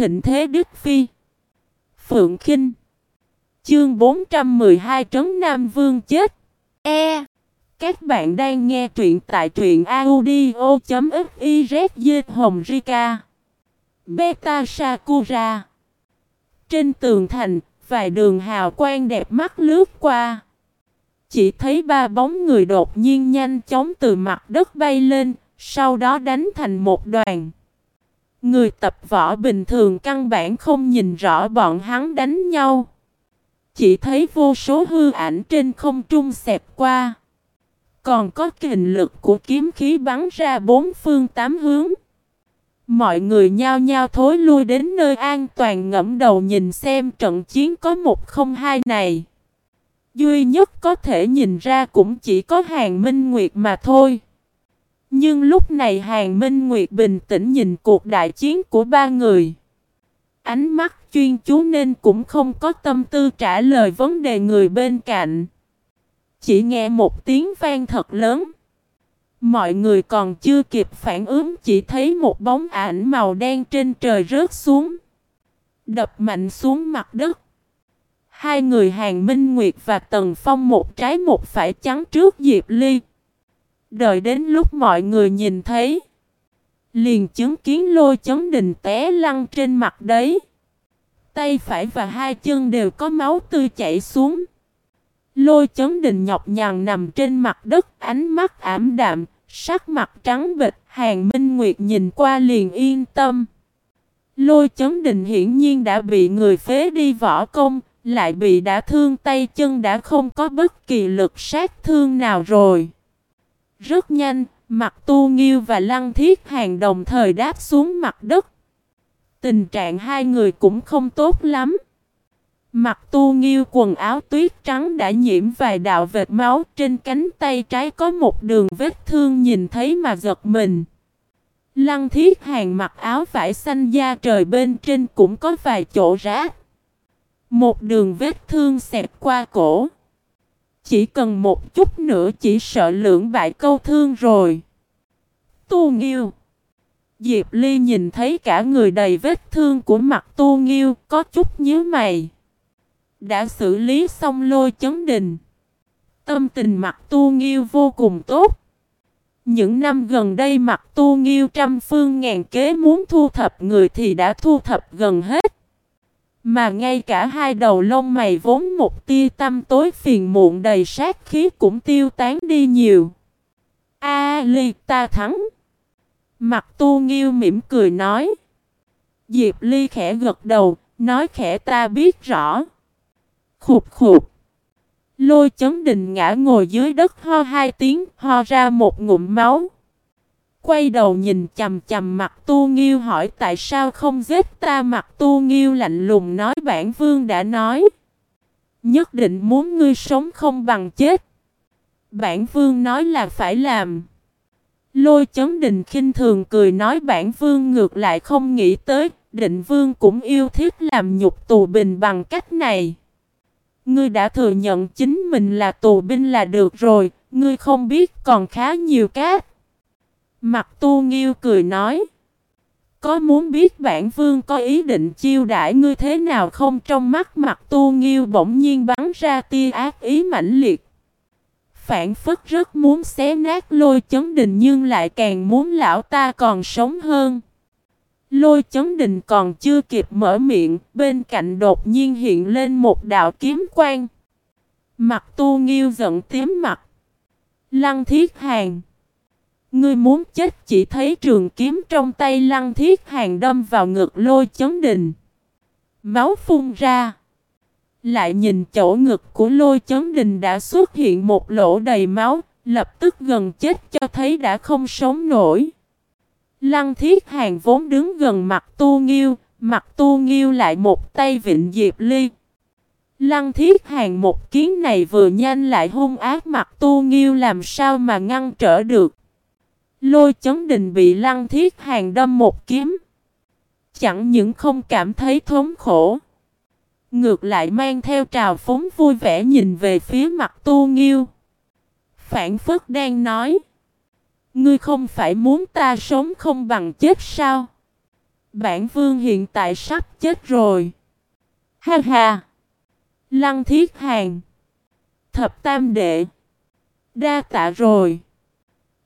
thịnh thế Đức Phi. Phượng Kinh. Chương 412 Trấn Nam Vương chết. E. Các bạn đang nghe truyện tại truyện audio.fiz Hồng Rika. Beta Sakura. Trên tường thành, vài đường hào quang đẹp mắt lướt qua. Chỉ thấy ba bóng người đột nhiên nhanh chóng từ mặt đất bay lên, sau đó đánh thành một đoàn Người tập võ bình thường căn bản không nhìn rõ bọn hắn đánh nhau. Chỉ thấy vô số hư ảnh trên không trung xẹp qua. Còn có kình lực của kiếm khí bắn ra bốn phương tám hướng. Mọi người nhao nhao thối lui đến nơi an toàn ngẫm đầu nhìn xem trận chiến có một không hai này. Duy nhất có thể nhìn ra cũng chỉ có hàng minh nguyệt mà thôi. Nhưng lúc này Hàng Minh Nguyệt bình tĩnh nhìn cuộc đại chiến của ba người. Ánh mắt chuyên chú nên cũng không có tâm tư trả lời vấn đề người bên cạnh. Chỉ nghe một tiếng vang thật lớn. Mọi người còn chưa kịp phản ứng chỉ thấy một bóng ảnh màu đen trên trời rớt xuống. Đập mạnh xuống mặt đất. Hai người Hàng Minh Nguyệt và Tần Phong một trái một phải chắn trước Diệp Ly. Đợi đến lúc mọi người nhìn thấy. Liền chứng kiến lôi chấn đình té lăn trên mặt đấy. Tay phải và hai chân đều có máu tươi chảy xuống. Lôi chấn đình nhọc nhằn nằm trên mặt đất, ánh mắt ảm đạm, sắc mặt trắng bịch, hàng minh nguyệt nhìn qua liền yên tâm. Lôi chấn đình hiển nhiên đã bị người phế đi võ công, lại bị đã thương tay chân đã không có bất kỳ lực sát thương nào rồi. Rất nhanh, mặt tu nghiêu và lăng thiết hàng đồng thời đáp xuống mặt đất. Tình trạng hai người cũng không tốt lắm. Mặt tu nghiêu quần áo tuyết trắng đã nhiễm vài đạo vệt máu trên cánh tay trái có một đường vết thương nhìn thấy mà giật mình. Lăng thiết hàng mặc áo vải xanh da trời bên trên cũng có vài chỗ rát. Một đường vết thương xẹp qua cổ. Chỉ cần một chút nữa chỉ sợ lưỡng bại câu thương rồi. Tu Nghiêu Diệp Ly nhìn thấy cả người đầy vết thương của mặt Tu Nghiêu, có chút nhớ mày. Đã xử lý xong lôi chấn đình. Tâm tình mặt Tu Nghiêu vô cùng tốt. Những năm gần đây mặt Tu Nghiêu trăm phương ngàn kế muốn thu thập người thì đã thu thập gần hết. Mà ngay cả hai đầu lông mày vốn một tia tâm tối phiền muộn đầy sát khí cũng tiêu tán đi nhiều. A Ly ta thắng. Mặt tu nghiêu mỉm cười nói. Diệp Ly khẽ gật đầu, nói khẽ ta biết rõ. Khục khục. Lôi chấn đình ngã ngồi dưới đất ho hai tiếng, ho ra một ngụm máu. Quay đầu nhìn chầm chầm mặt tu nghiêu hỏi tại sao không giết ta mặt tu nghiêu lạnh lùng nói bản vương đã nói. Nhất định muốn ngươi sống không bằng chết. Bản vương nói là phải làm. Lôi chấn đình khinh thường cười nói bản vương ngược lại không nghĩ tới, định vương cũng yêu thích làm nhục tù bình bằng cách này. Ngươi đã thừa nhận chính mình là tù binh là được rồi, ngươi không biết còn khá nhiều cách. Mặt tu nghiêu cười nói. Có muốn biết bản vương có ý định chiêu đãi ngươi thế nào không trong mắt mặt tu nghiêu bỗng nhiên bắn ra tia ác ý mãnh liệt. Phản phất rất muốn xé nát lôi chấn đình nhưng lại càng muốn lão ta còn sống hơn. Lôi chấn đình còn chưa kịp mở miệng, bên cạnh đột nhiên hiện lên một đạo kiếm quang. Mặt tu nghiêu giận tím mặt. Lăng thiết hàng. Ngươi muốn chết chỉ thấy trường kiếm trong tay lăng thiết hàng đâm vào ngực lôi chấn đình. Máu phun ra. Lại nhìn chỗ ngực của lôi chấn đình đã xuất hiện một lỗ đầy máu, lập tức gần chết cho thấy đã không sống nổi. Lăng thiết hàng vốn đứng gần mặt tu nghiêu, mặt tu nghiêu lại một tay vịnh diệp ly. Lăng thiết hàng một kiến này vừa nhanh lại hung ác mặt tu nghiêu làm sao mà ngăn trở được. Lôi chấn đình bị lăng thiết hàng đâm một kiếm. Chẳng những không cảm thấy thống khổ. Ngược lại mang theo trào phúng vui vẻ nhìn về phía mặt tu nghiêu. Phản phất đang nói. Ngươi không phải muốn ta sống không bằng chết sao? Bản vương hiện tại sắp chết rồi. Ha ha. Lăng thiết hàng. Thập tam đệ. Đa tạ rồi.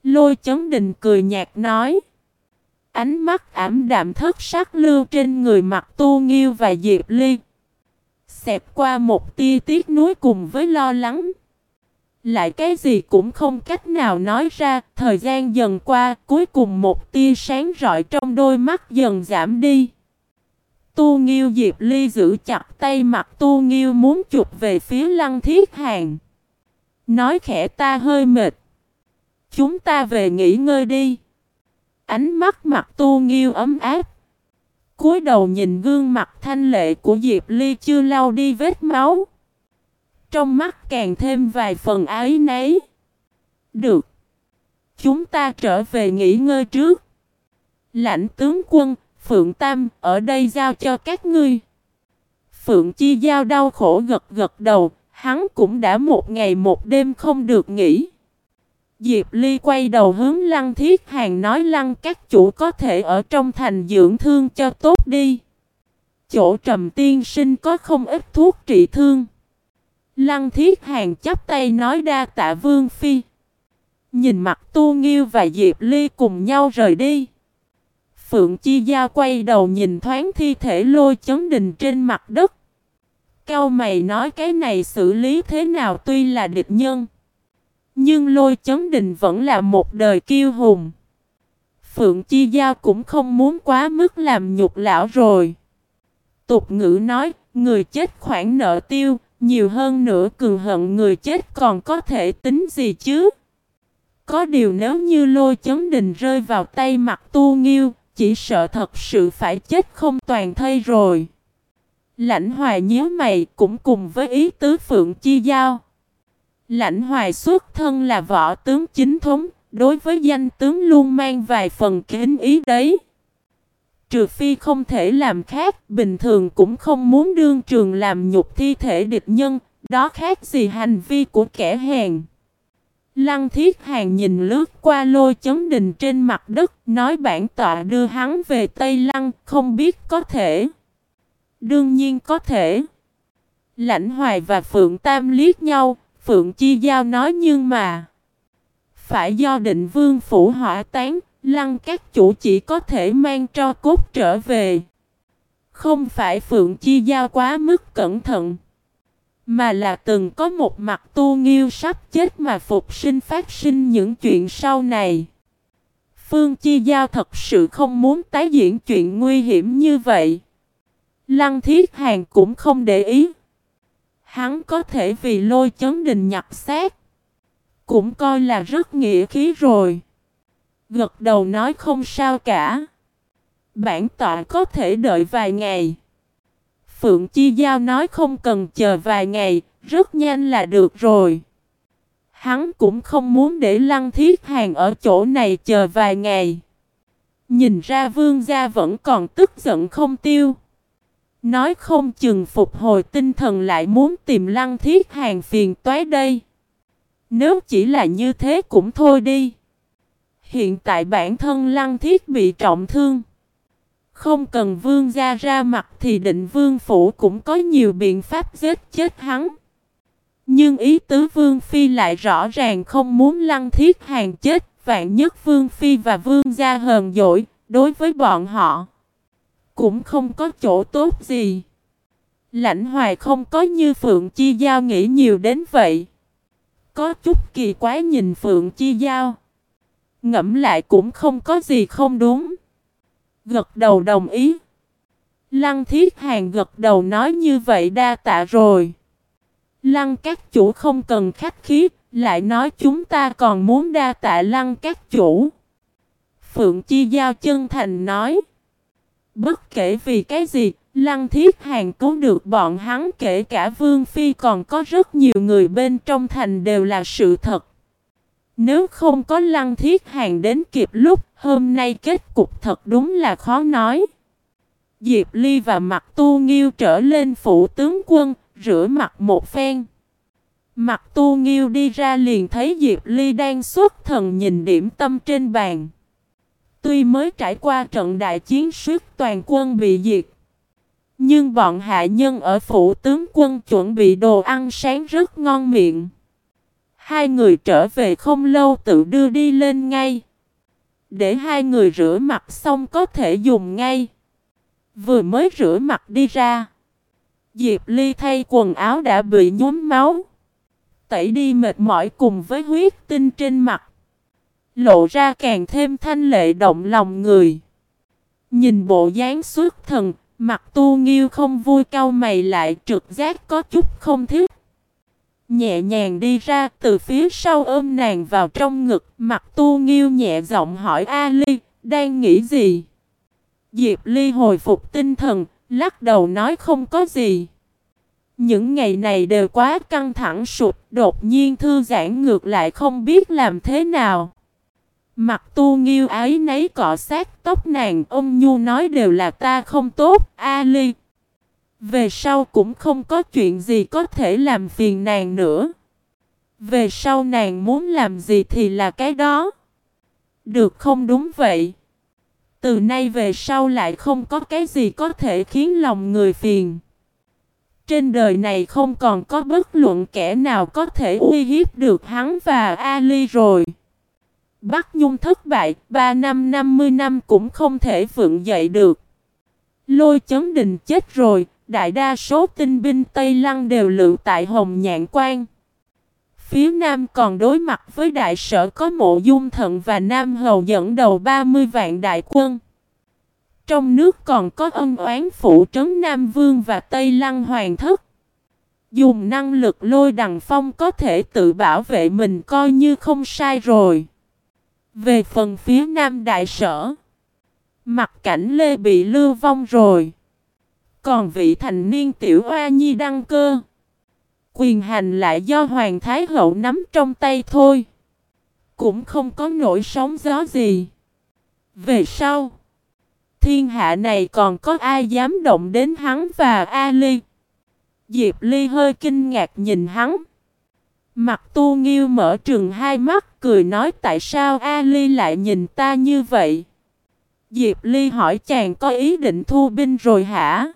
Lôi chấn đình cười nhạt nói. Ánh mắt ảm đạm thất sắc lưu trên người mặt tu nghiêu và diệp ly. Xẹp qua một tia tiếc nuối cùng với lo lắng. Lại cái gì cũng không cách nào nói ra, thời gian dần qua, cuối cùng một tia sáng rọi trong đôi mắt dần giảm đi. Tu Nghiêu Diệp Ly giữ chặt tay mặt Tu Nghiêu muốn chụp về phía Lăng Thiết Hàng. Nói khẽ ta hơi mệt. Chúng ta về nghỉ ngơi đi. Ánh mắt mặt Tu Nghiêu ấm áp. cúi đầu nhìn gương mặt thanh lệ của Diệp Ly chưa lau đi vết máu. Trong mắt càng thêm vài phần ái nấy. Được. Chúng ta trở về nghỉ ngơi trước. Lãnh tướng quân, Phượng Tam, ở đây giao cho các ngươi. Phượng Chi Giao đau khổ gật gật đầu, hắn cũng đã một ngày một đêm không được nghỉ. Diệp Ly quay đầu hướng Lăng Thiết Hàng nói, Lăng, các chủ có thể ở trong thành dưỡng thương cho tốt đi. Chỗ trầm tiên sinh có không ít thuốc trị thương. Lăng Thiết Hàng chắp tay nói, đa tạ Vương Phi. Nhìn mặt Tu Nghiêu và Diệp Ly cùng nhau rời đi. Phượng Chi Gia quay đầu nhìn thoáng thi thể lôi chấn đình trên mặt đất. Cao mày nói, cái này xử lý thế nào tuy là địch nhân. Nhưng lôi chấn đình vẫn là một đời kiêu hùng. Phượng Chi Giao cũng không muốn quá mức làm nhục lão rồi. Tục ngữ nói, người chết khoản nợ tiêu, nhiều hơn nữa cường hận người chết còn có thể tính gì chứ? Có điều nếu như lôi chấn đình rơi vào tay mặt tu nghiêu, chỉ sợ thật sự phải chết không toàn thây rồi. Lãnh hoài nhớ mày cũng cùng với ý tứ Phượng Chi Giao. Lãnh hoài xuất thân là võ tướng chính thống, đối với danh tướng luôn mang vài phần kính ý đấy. Trừ phi không thể làm khác, bình thường cũng không muốn đương trường làm nhục thi thể địch nhân, đó khác gì hành vi của kẻ hèn. Lăng thiết hàng nhìn lướt qua lôi chấn đình trên mặt đất, nói bản tọa đưa hắn về Tây Lăng, không biết có thể. Đương nhiên có thể. Lãnh hoài và Phượng Tam liếc nhau, Phượng Chi Giao nói nhưng mà. Phải do định vương phủ hỏa tán, lăng các chủ chỉ có thể mang cho cốt trở về. Không phải Phượng Chi Giao quá mức cẩn thận. Mà là từng có một mặt tu nghiêu sắp chết mà phục sinh phát sinh những chuyện sau này. Phương Chi Giao thật sự không muốn tái diễn chuyện nguy hiểm như vậy. Lăng Thiết Hàng cũng không để ý. Hắn có thể vì lôi chấn đình nhập xác. Cũng coi là rất nghĩa khí rồi. Gật đầu nói không sao cả. Bản tọa có thể đợi vài ngày. Phượng Chi Giao nói không cần chờ vài ngày, rất nhanh là được rồi. Hắn cũng không muốn để Lăng Thiết Hàng ở chỗ này chờ vài ngày. Nhìn ra vương gia vẫn còn tức giận không tiêu. Nói không chừng phục hồi tinh thần lại muốn tìm Lăng Thiết Hàng phiền toái đây. Nếu chỉ là như thế cũng thôi đi. Hiện tại bản thân Lăng Thiết bị trọng thương. Không cần vương gia ra mặt thì định vương phủ cũng có nhiều biện pháp giết chết hắn. Nhưng ý tứ vương phi lại rõ ràng không muốn lăng thiết hàng chết. Vạn nhất vương phi và vương gia hờn dỗi đối với bọn họ. Cũng không có chỗ tốt gì. Lãnh hoài không có như Phượng Chi Giao nghĩ nhiều đến vậy. Có chút kỳ quái nhìn Phượng Chi Giao. Ngẫm lại cũng không có gì không đúng. Gật đầu đồng ý. Lăng thiết hàng gật đầu nói như vậy đa tạ rồi. Lăng các chủ không cần khách khí, lại nói chúng ta còn muốn đa tạ lăng các chủ. Phượng Chi Giao chân thành nói. Bất kể vì cái gì, Lăng Thiết Hàng cứu được bọn hắn kể cả Vương Phi còn có rất nhiều người bên trong thành đều là sự thật. Nếu không có Lăng Thiết Hàng đến kịp lúc, hôm nay kết cục thật đúng là khó nói. Diệp Ly và mặt tu nghiêu trở lên phủ tướng quân, rửa mặt một phen. Mặt tu nghiêu đi ra liền thấy Diệp Ly đang xuất thần nhìn điểm tâm trên bàn. Tuy mới trải qua trận đại chiến suốt toàn quân bị diệt. Nhưng bọn hạ nhân ở phủ tướng quân chuẩn bị đồ ăn sáng rất ngon miệng. Hai người trở về không lâu tự đưa đi lên ngay. Để hai người rửa mặt xong có thể dùng ngay. Vừa mới rửa mặt đi ra. Diệp Ly thay quần áo đã bị nhuốm máu. Tẩy đi mệt mỏi cùng với huyết tinh trên mặt. Lộ ra càng thêm thanh lệ động lòng người. Nhìn bộ dáng xuất thần, mặt tu nghiêu không vui cau mày lại trực giác có chút không thiết. Nhẹ nhàng đi ra từ phía sau ôm nàng vào trong ngực, mặt tu nghiêu nhẹ giọng hỏi A Ly, đang nghĩ gì? Diệp Ly hồi phục tinh thần, lắc đầu nói không có gì. Những ngày này đều quá căng thẳng sụt đột nhiên thư giãn ngược lại không biết làm thế nào. Mặt tu nghiêu ái nấy cọ sát tóc nàng, ông Nhu nói đều là ta không tốt, ali Về sau cũng không có chuyện gì có thể làm phiền nàng nữa. Về sau nàng muốn làm gì thì là cái đó. Được không đúng vậy. Từ nay về sau lại không có cái gì có thể khiến lòng người phiền. Trên đời này không còn có bất luận kẻ nào có thể uy hiếp được hắn và Ali rồi. Bắc Nhung thất bại, 3 năm 50 năm cũng không thể vượng dậy được. Lôi chấn đình chết rồi, đại đa số tinh binh Tây Lăng đều lựu tại Hồng Nhạn Quan. Phía Nam còn đối mặt với đại sở có mộ dung thận và Nam Hầu dẫn đầu 30 vạn đại quân. Trong nước còn có ân oán phụ trấn Nam Vương và Tây Lăng Hoàng thất. Dùng năng lực lôi đằng phong có thể tự bảo vệ mình coi như không sai rồi. Về phần phía Nam Đại Sở, mặt cảnh Lê bị lưu vong rồi. Còn vị thành niên tiểu oa nhi đăng cơ. Quyền hành lại do Hoàng Thái Hậu nắm trong tay thôi. Cũng không có nổi sóng gió gì. Về sau thiên hạ này còn có ai dám động đến hắn và Ali. Diệp Ly hơi kinh ngạc nhìn hắn. Mặt tu nghiêu mở trường hai mắt cười nói tại sao Ali lại nhìn ta như vậy. Diệp Ly hỏi chàng có ý định thu binh rồi hả?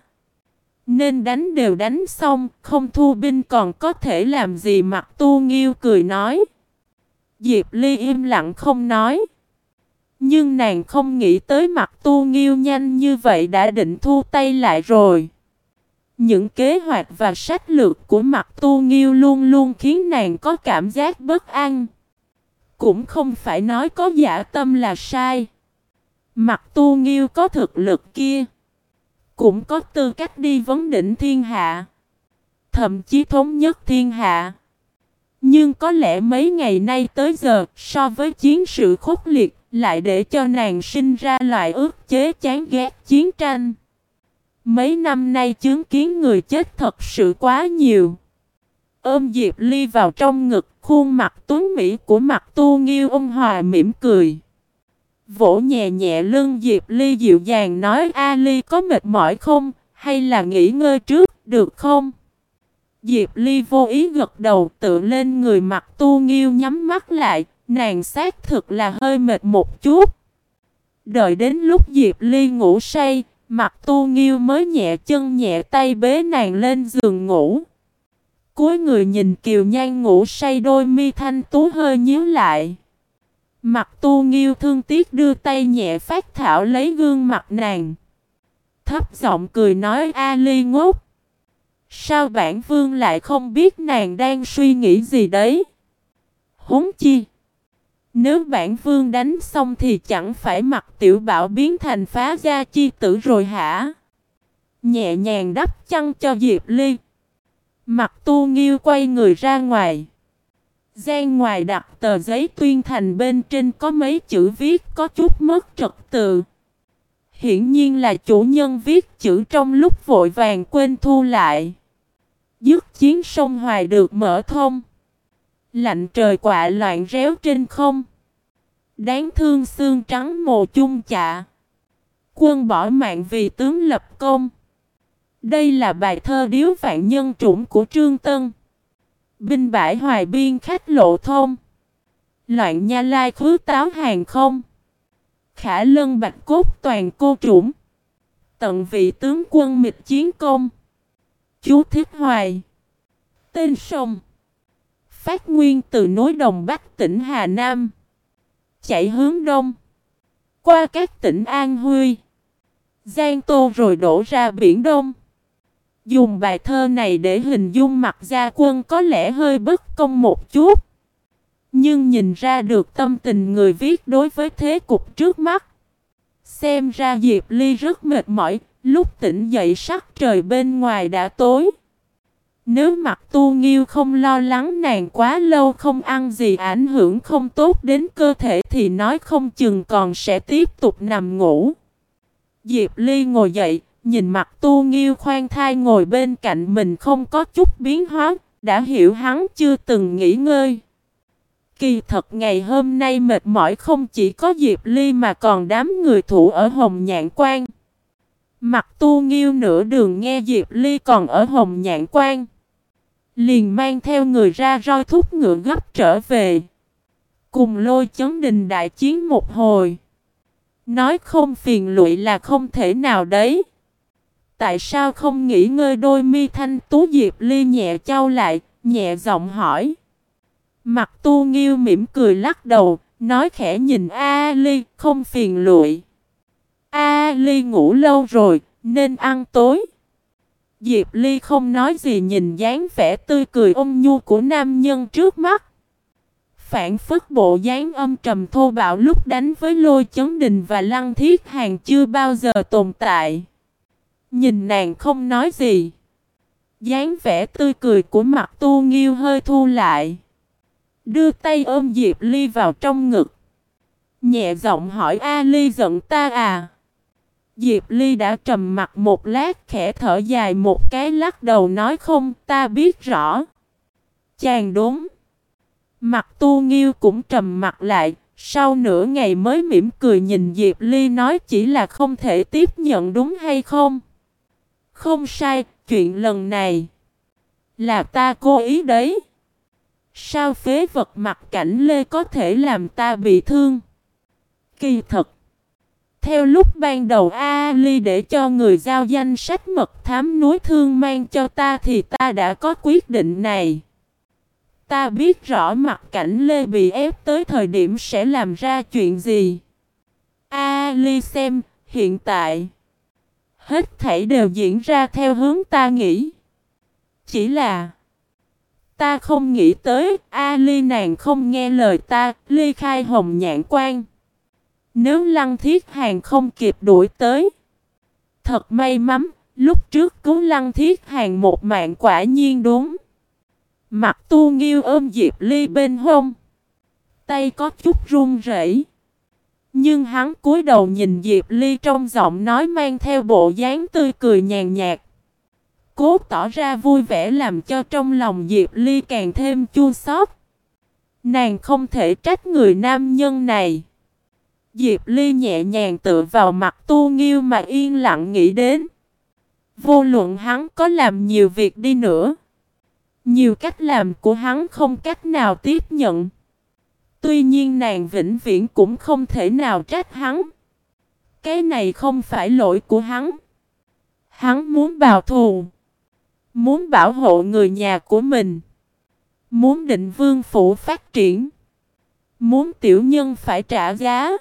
Nên đánh đều đánh xong, không thu binh còn có thể làm gì mặt tu nghiêu cười nói. Diệp Ly im lặng không nói. Nhưng nàng không nghĩ tới mặt tu nghiêu nhanh như vậy đã định thu tay lại rồi. Những kế hoạch và sách lược của mặt tu nghiêu luôn luôn khiến nàng có cảm giác bất an. Cũng không phải nói có giả tâm là sai. Mặt tu nghiêu có thực lực kia. Cũng có tư cách đi vấn đỉnh thiên hạ. Thậm chí thống nhất thiên hạ. Nhưng có lẽ mấy ngày nay tới giờ, so với chiến sự khốc liệt, lại để cho nàng sinh ra loại ước chế chán ghét chiến tranh. Mấy năm nay chứng kiến người chết thật sự quá nhiều. Ôm Diệp Ly vào trong ngực, khuôn mặt tuấn mỹ của mặt tu nghiêu ông hòa mỉm cười. Vỗ nhẹ nhẹ lưng Diệp Ly dịu dàng nói A Ly có mệt mỏi không, hay là nghỉ ngơi trước, được không? Diệp Ly vô ý gật đầu tự lên người mặt tu nghiêu nhắm mắt lại, Nàng xác thực là hơi mệt một chút. Đợi đến lúc Diệp Ly ngủ say, mặt tu nghiêu mới nhẹ chân nhẹ tay bế nàng lên giường ngủ. Cuối người nhìn kiều nhan ngủ say đôi mi thanh tú hơi nhíu lại. Mặt tu nghiêu thương tiếc đưa tay nhẹ phát thảo lấy gương mặt nàng. Thấp giọng cười nói, A Ly ngốc. Sao bản vương lại không biết nàng đang suy nghĩ gì đấy? Húng chi. Nếu bản vương đánh xong thì chẳng phải mặc tiểu bảo biến thành phá gia chi tử rồi hả? Nhẹ nhàng đắp chăn cho Diệp Ly. Mặt tu nghiêu quay người ra ngoài. Gian ngoài đặt tờ giấy tuyên thành bên trên có mấy chữ viết có chút mất trật tự. Hiển nhiên là chủ nhân viết chữ trong lúc vội vàng quên thu lại. Dứt chiến sông Hoài được mở thông. Lạnh trời quạ loạn réo trên không. Đáng thương xương trắng mồ chung chạ. Quân bỏ mạng vì tướng lập công. Đây là bài thơ điếu vạn nhân trũng của Trương Tân. Binh bãi hoài biên khách lộ thông. Loạn nha lai khứ táo hàng không. Khả lân bạch cốt toàn cô trũng. Tận vị tướng quân mịch chiến công. Chú Thiết Hoài. Tên sông. Phát nguyên từ núi Đồng Bắc tỉnh Hà Nam. Chạy hướng đông. Qua các tỉnh An Huy. Giang Tô rồi đổ ra Biển Đông. Dùng bài thơ này để hình dung mặt gia quân có lẽ hơi bất công một chút. Nhưng nhìn ra được tâm tình người viết đối với thế cục trước mắt. Xem ra Diệp Ly rất mệt mỏi, lúc tỉnh dậy sắc trời bên ngoài đã tối. Nếu mặt tu nghiêu không lo lắng nàng quá lâu không ăn gì ảnh hưởng không tốt đến cơ thể thì nói không chừng còn sẽ tiếp tục nằm ngủ. Diệp Ly ngồi dậy, nhìn mặt tu nghiêu khoan thai ngồi bên cạnh mình không có chút biến hóa, đã hiểu hắn chưa từng nghỉ ngơi. Kỳ thật ngày hôm nay mệt mỏi không chỉ có Diệp Ly mà còn đám người thủ ở Hồng Nhạn Quan. Mặt tu nghiêu nửa đường nghe Diệp Ly còn ở Hồng Nhạn Quan. Liền mang theo người ra roi thúc ngựa gấp trở về. Cùng lôi chấn đình đại chiến một hồi. Nói không phiền lụy là không thể nào đấy. Tại sao không nghĩ ngơi đôi mi thanh tú Diệp Ly nhẹ trao lại, nhẹ giọng hỏi. Mặt tu nghiêu mỉm cười lắc đầu, nói khẽ nhìn A Ly, không phiền lụy. A Ly ngủ lâu rồi, nên ăn tối. Diệp Ly không nói gì nhìn dáng vẻ tươi cười ôm nhu của nam nhân trước mắt. Phản phức bộ dáng âm trầm thô bạo lúc đánh với lôi chấn đình và lăng thiết hàng chưa bao giờ tồn tại. Nhìn nàng không nói gì. dáng vẻ tươi cười của mặt tu nghiêu hơi thu lại. Đưa tay ôm Diệp Ly vào trong ngực. Nhẹ giọng hỏi A Ly giận ta à? Diệp Ly đã trầm mặt một lát khẽ thở dài một cái lắc đầu nói không ta biết rõ. Chàng đúng. Mặt tu nghiêu cũng trầm mặt lại, sau nửa ngày mới mỉm cười nhìn Diệp Ly nói chỉ là không thể tiếp nhận đúng hay không? Không sai, chuyện lần này là ta cố ý đấy. Sao phế vật mặt cảnh Lê có thể làm ta bị thương? Kỳ thật. Theo lúc ban đầu A Ly để cho người giao danh sách mật thám núi thương mang cho ta thì ta đã có quyết định này. Ta biết rõ mặt cảnh Lê bị ép tới thời điểm sẽ làm ra chuyện gì. A Ly xem, hiện tại, hết thảy đều diễn ra theo hướng ta nghĩ. Chỉ là, ta không nghĩ tới, A Ly nàng không nghe lời ta, ly khai hồng nhãn quan. Nếu lăng thiết hàng không kịp đuổi tới. Thật may mắn, lúc trước cứu lăng thiết hàng một mạng quả nhiên đúng. Mặt tu nghiêu ôm Diệp Ly bên hông. Tay có chút run rẩy. Nhưng hắn cúi đầu nhìn Diệp Ly trong giọng nói mang theo bộ dáng tươi cười nhàn nhạt. Cố tỏ ra vui vẻ làm cho trong lòng Diệp Ly càng thêm chua xót. Nàng không thể trách người nam nhân này. Diệp Ly nhẹ nhàng tựa vào mặt tu nghiêu mà yên lặng nghĩ đến. Vô luận hắn có làm nhiều việc đi nữa. Nhiều cách làm của hắn không cách nào tiếp nhận. Tuy nhiên nàng vĩnh viễn cũng không thể nào trách hắn. Cái này không phải lỗi của hắn. Hắn muốn bào thù. Muốn bảo hộ người nhà của mình. Muốn định vương phủ phát triển. Muốn tiểu nhân phải trả giá.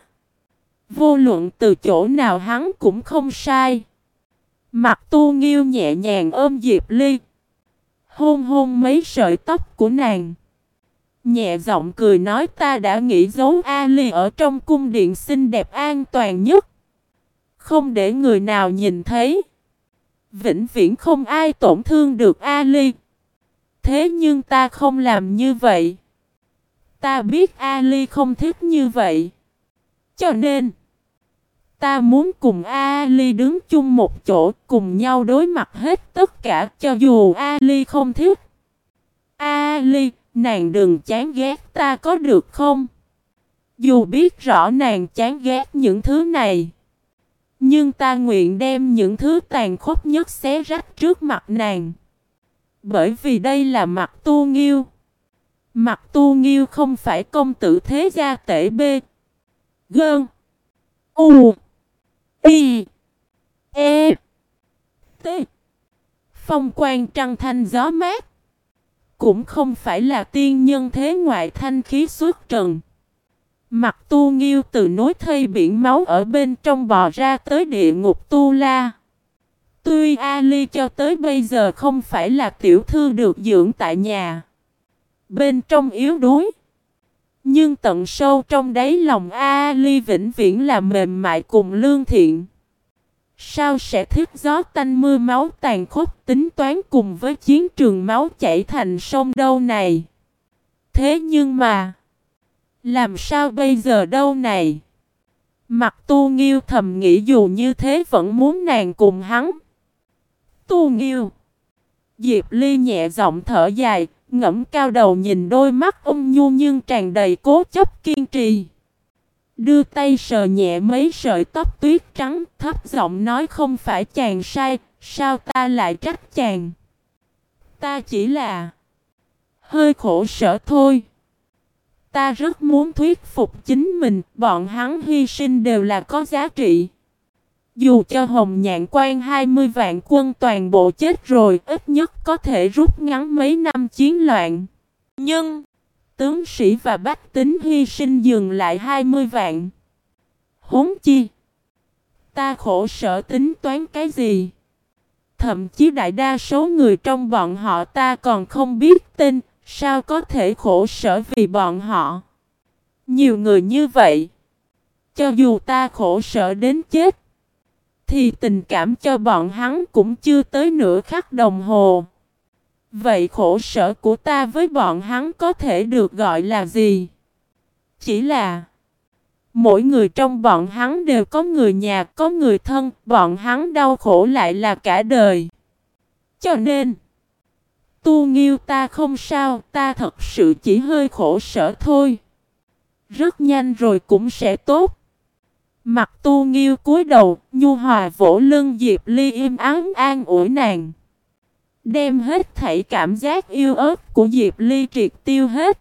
Vô luận từ chỗ nào hắn cũng không sai. Mặt tu nghiêu nhẹ nhàng ôm Diệp Ly. Hôn hôn mấy sợi tóc của nàng. Nhẹ giọng cười nói ta đã nghĩ giấu A Ly ở trong cung điện xinh đẹp an toàn nhất. Không để người nào nhìn thấy. Vĩnh viễn không ai tổn thương được A Ly. Thế nhưng ta không làm như vậy. Ta biết A Ly không thích như vậy. Cho nên, ta muốn cùng Ali đứng chung một chỗ, cùng nhau đối mặt hết tất cả, cho dù Ali không thích. Ali, nàng đừng chán ghét ta có được không? Dù biết rõ nàng chán ghét những thứ này, nhưng ta nguyện đem những thứ tàn khốc nhất xé rách trước mặt nàng. Bởi vì đây là mặt tu nghiêu. Mặt tu nghiêu không phải công tử thế gia tể bê. Gơn. U Y. E T. Phong quan trăng thanh gió mát. Cũng không phải là tiên nhân thế ngoại thanh khí xuất trần. Mặt tu nghiêu từ nối thây biển máu ở bên trong bò ra tới địa ngục tu la. Tuy Ali cho tới bây giờ không phải là tiểu thư được dưỡng tại nhà. Bên trong yếu đuối nhưng tận sâu trong đáy lòng a ly vĩnh viễn là mềm mại cùng lương thiện. Sao sẽ thiết gió tanh mưa máu tàn khốc tính toán cùng với chiến trường máu chảy thành sông đâu này? Thế nhưng mà, Làm sao bây giờ đâu này? Mặt tu nghiêu thầm nghĩ dù như thế vẫn muốn nàng cùng hắn. Tu nghiêu, Diệp Ly nhẹ giọng thở dài Ngẫm cao đầu nhìn đôi mắt ông nhu nhưng tràn đầy cố chấp kiên trì. Đưa tay sờ nhẹ mấy sợi tóc tuyết trắng, thấp giọng nói không phải chàng sai, sao ta lại trách chàng. Ta chỉ là hơi khổ sở thôi. Ta rất muốn thuyết phục chính mình, bọn hắn hy sinh đều là có giá trị. Dù cho hồng nhạn quan 20 vạn quân toàn bộ chết rồi, ít nhất có thể rút ngắn mấy năm chiến loạn. Nhưng, tướng sĩ và bách tính hy sinh dừng lại 20 vạn. Huống chi, ta khổ sở tính toán cái gì? Thậm chí đại đa số người trong bọn họ ta còn không biết tên, sao có thể khổ sở vì bọn họ? Nhiều người như vậy, cho dù ta khổ sở đến chết, thì tình cảm cho bọn hắn cũng chưa tới nửa khắc đồng hồ. Vậy khổ sở của ta với bọn hắn có thể được gọi là gì? Chỉ là mỗi người trong bọn hắn đều có người nhà, có người thân, bọn hắn đau khổ lại là cả đời. Cho nên, tu nghiêu ta không sao, ta thật sự chỉ hơi khổ sở thôi. Rất nhanh rồi cũng sẽ tốt. Mặt tu nghiêu cúi đầu, nhu hòa vỗ lưng Diệp Ly im ắng an ủi nàng. Đem hết thảy cảm giác yêu ớt của Diệp Ly triệt tiêu hết.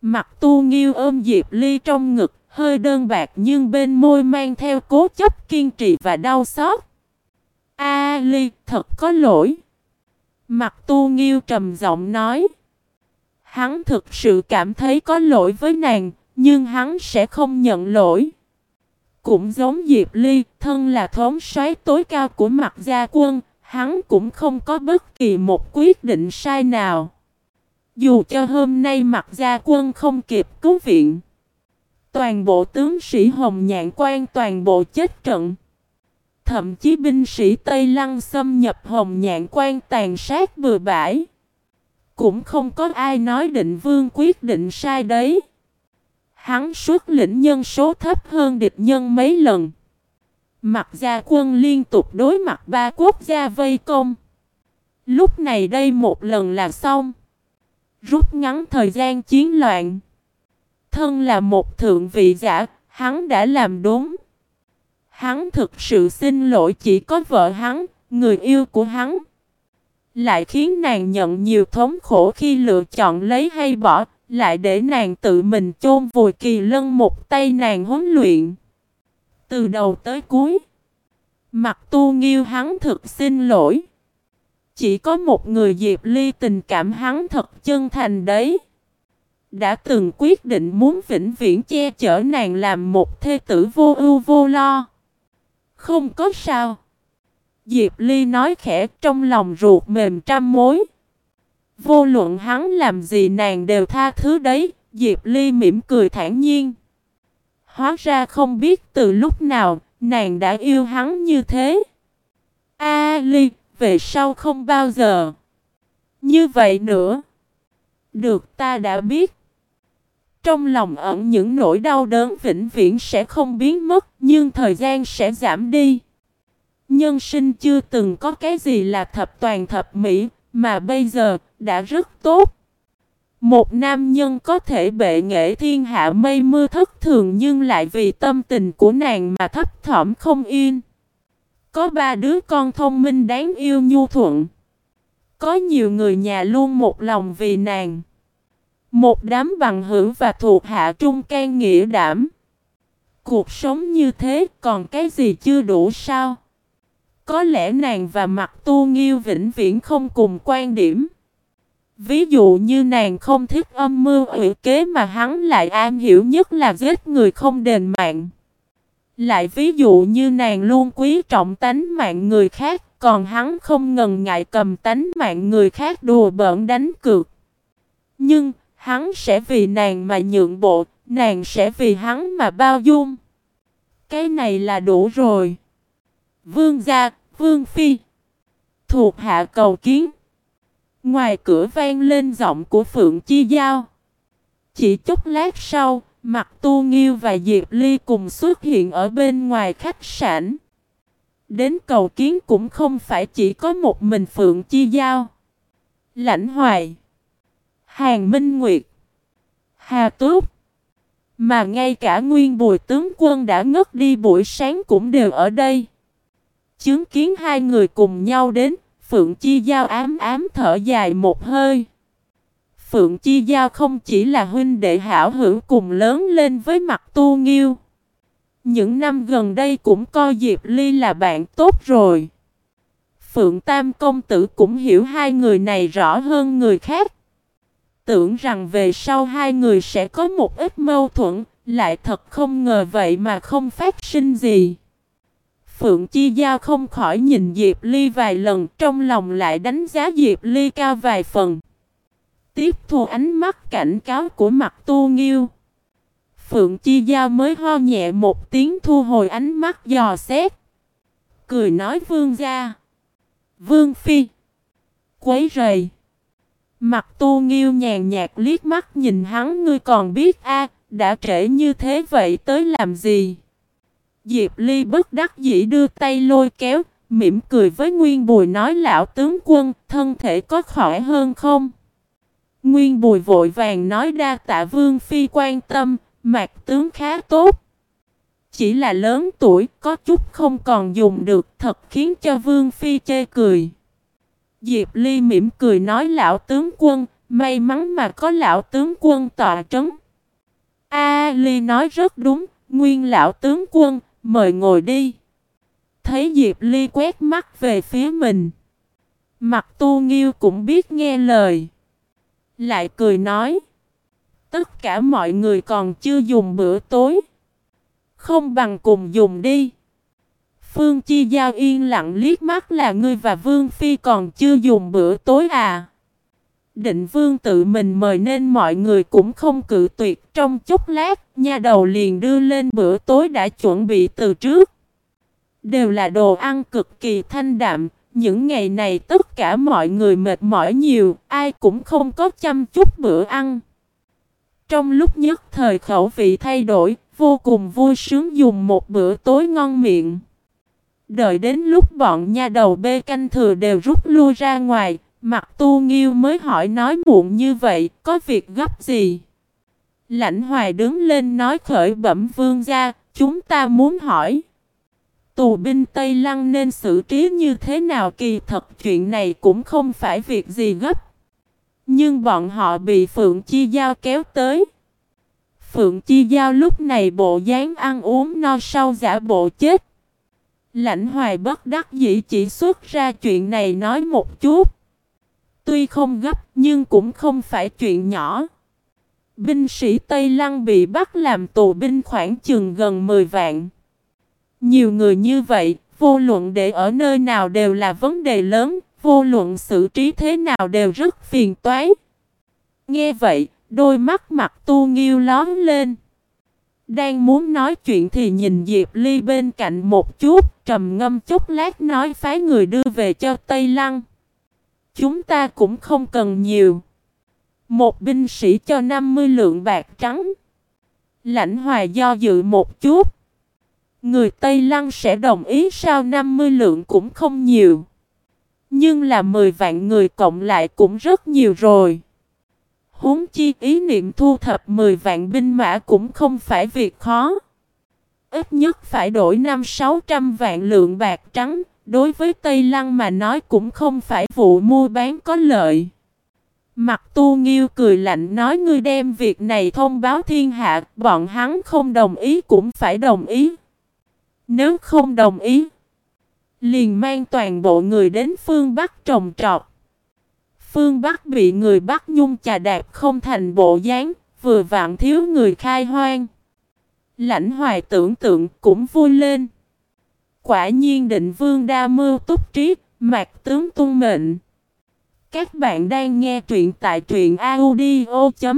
Mặt tu nghiêu ôm Diệp Ly trong ngực, hơi đơn bạc nhưng bên môi mang theo cố chấp kiên trì và đau xót. A Ly, thật có lỗi. Mặt tu nghiêu trầm giọng nói. Hắn thực sự cảm thấy có lỗi với nàng, nhưng hắn sẽ không nhận lỗi. Cũng giống Diệp Ly, thân là thống soái tối cao của mặt gia quân, hắn cũng không có bất kỳ một quyết định sai nào. Dù cho hôm nay mặt gia quân không kịp cứu viện, toàn bộ tướng sĩ Hồng Nhạn Quan toàn bộ chết trận. Thậm chí binh sĩ Tây Lăng xâm nhập Hồng Nhạn Quan tàn sát bừa bãi. Cũng không có ai nói định vương quyết định sai đấy. Hắn xuất lĩnh nhân số thấp hơn địch nhân mấy lần. Mặt gia quân liên tục đối mặt ba quốc gia vây công. Lúc này đây một lần là xong. Rút ngắn thời gian chiến loạn. Thân là một thượng vị giả, hắn đã làm đúng. Hắn thực sự xin lỗi chỉ có vợ hắn, người yêu của hắn. Lại khiến nàng nhận nhiều thống khổ khi lựa chọn lấy hay bỏ, lại để nàng tự mình chôn vùi kỳ lân một tay nàng huấn luyện. Từ đầu tới cuối. Mặt tu nghiêu hắn thực xin lỗi. Chỉ có một người Diệp Ly tình cảm hắn thật chân thành đấy. Đã từng quyết định muốn vĩnh viễn che chở nàng làm một thê tử vô ưu vô lo. Không có sao. Diệp Ly nói khẽ trong lòng ruột mềm trăm mối. Vô luận hắn làm gì nàng đều tha thứ đấy, Diệp Ly mỉm cười thản nhiên. Hóa ra không biết từ lúc nào, nàng đã yêu hắn như thế. A Ly, về sau không bao giờ. Như vậy nữa. Được ta đã biết. Trong lòng ẩn những nỗi đau đớn vĩnh viễn sẽ không biến mất, nhưng thời gian sẽ giảm đi. Nhân sinh chưa từng có cái gì là thập toàn thập mỹ, mà bây giờ, đã rất tốt. Một nam nhân có thể bệ nghệ thiên hạ mây mưa thất thường nhưng lại vì tâm tình của nàng mà thấp thỏm không yên. Có ba đứa con thông minh đáng yêu nhu thuận. Có nhiều người nhà luôn một lòng vì nàng. Một đám bằng hữu và thuộc hạ trung can nghĩa đảm. cuộc sống như thế còn cái gì chưa đủ sao? Có lẽ nàng và mặt tu nghiêu vĩnh viễn không cùng quan điểm. Ví dụ như nàng không thích âm mưu ủy kế mà hắn lại am hiểu nhất là giết người không đền mạng. Lại ví dụ như nàng luôn quý trọng tánh mạng người khác, còn hắn không ngần ngại cầm tánh mạng người khác đùa bỡn đánh cược. Nhưng, hắn sẽ vì nàng mà nhượng bộ, nàng sẽ vì hắn mà bao dung. Cái này là đủ rồi. Vương gia, vương phi. Thuộc hạ cầu kiến. Ngoài cửa vang lên giọng của Phượng Chi Giao. Chỉ chút lát sau, Mặt Tu Nghiêu và Diệp Ly cùng xuất hiện ở bên ngoài khách sạn. Đến cầu kiến cũng không phải chỉ có một mình Phượng Chi Giao. Lãnh Hoài. Hàng Minh Nguyệt. Hà Túc. Mà ngay cả nguyên bùi tướng quân đã ngất đi buổi sáng cũng đều ở đây. Chứng kiến hai người cùng nhau đến, Phượng Chi Giao ám ám thở dài một hơi. Phượng Chi Giao không chỉ là huynh đệ hảo hữu cùng lớn lên với mặt tu nghiêu. Những năm gần đây cũng coi Diệp Ly là bạn tốt rồi. Phượng Tam Công Tử cũng hiểu hai người này rõ hơn người khác. Tưởng rằng về sau hai người sẽ có một ít mâu thuẫn, lại thật không ngờ vậy mà không phát sinh gì. Phượng Chi Giao không khỏi nhìn Diệp Ly vài lần, trong lòng lại đánh giá Diệp Ly cao vài phần. Tiếp thu ánh mắt cảnh cáo của mặt tu nghiêu. Phượng Chi Giao mới ho nhẹ một tiếng thu hồi ánh mắt dò xét. Cười nói vương gia. Vương Phi. Quấy rầy. Mặt tu nghiêu nhàn nhạt liếc mắt nhìn hắn, ngươi còn biết a, đã trễ như thế vậy tới làm gì? Diệp Ly bất đắc dĩ đưa tay lôi kéo, mỉm cười với Nguyên Bùi nói lão tướng quân, thân thể có khỏe hơn không? Nguyên Bùi vội vàng nói đa tạ Vương Phi quan tâm, mặt tướng khá tốt. Chỉ là lớn tuổi, có chút không còn dùng được, thật khiến cho Vương Phi chê cười. Diệp Ly mỉm cười nói lão tướng quân, may mắn mà có lão tướng quân tọa trấn. A Ly nói rất đúng, nguyên lão tướng quân, mời ngồi đi. Thấy Diệp Ly quét mắt về phía mình. Mặt tu nghiêu cũng biết nghe lời. Lại cười nói. Tất cả mọi người còn chưa dùng bữa tối. Không bằng cùng dùng đi. Phương Chi Giao yên lặng liếc mắt là ngươi và Vương Phi còn chưa dùng bữa tối à. Định Vương tự mình mời nên mọi người cũng không cự tuyệt trong chốc lát, nha đầu liền đưa lên bữa tối đã chuẩn bị từ trước. Đều là đồ ăn cực kỳ thanh đạm, những ngày này tất cả mọi người mệt mỏi nhiều, ai cũng không có chăm chút bữa ăn. Trong lúc nhất thời khẩu vị thay đổi, vô cùng vui sướng dùng một bữa tối ngon miệng. Đợi đến lúc bọn nha đầu bê canh thừa đều rút lui ra ngoài, mặt tu nghiêu mới hỏi nói muộn như vậy, có việc gấp gì? Lãnh hoài đứng lên nói khởi bẩm vương gia, chúng ta muốn hỏi. Tù binh Tây Lăng nên xử trí như thế nào kỳ thật chuyện này cũng không phải việc gì gấp. Nhưng bọn họ bị Phượng Chi Giao kéo tới. Phượng Chi Giao lúc này bộ dáng ăn uống no sau giả bộ chết. Lãnh hoài bất đắc dĩ chỉ xuất ra chuyện này nói một chút. Tuy không gấp nhưng cũng không phải chuyện nhỏ. Binh sĩ Tây Lăng bị bắt làm tù binh khoảng chừng gần 10 vạn. Nhiều người như vậy, vô luận để ở nơi nào đều là vấn đề lớn, vô luận xử trí thế nào đều rất phiền toái. Nghe vậy, đôi mắt mặt tu nghiêu lón lên. Đang muốn nói chuyện thì nhìn Diệp Ly bên cạnh một chút, trầm ngâm chút lát nói phái người đưa về cho Tây Lăng. Chúng ta cũng không cần nhiều. Một binh sĩ cho 50 lượng bạc trắng. Lãnh hoài do dự một chút. Người Tây Lăng sẽ đồng ý sao 50 lượng cũng không nhiều. Nhưng là 10 vạn người cộng lại cũng rất nhiều rồi. Huống chi ý niệm thu thập 10 vạn binh mã cũng không phải việc khó. Ít nhất phải đổi 5-600 vạn lượng bạc trắng, đối với Tây Lăng mà nói cũng không phải vụ mua bán có lợi. Mặt tu nghiêu cười lạnh nói ngươi đem việc này thông báo thiên hạ, bọn hắn không đồng ý cũng phải đồng ý. Nếu không đồng ý, liền mang toàn bộ người đến phương Bắc trồng trọt. Phương Bắc bị người Bắc nhung chà đạp không thành bộ dáng, vừa vặn thiếu người khai hoang. Lãnh hoài tưởng tượng cũng vui lên. Quả nhiên định vương đa mưu túc trí, mạc tướng tung mệnh. Các bạn đang nghe truyện tại truyện audio.fif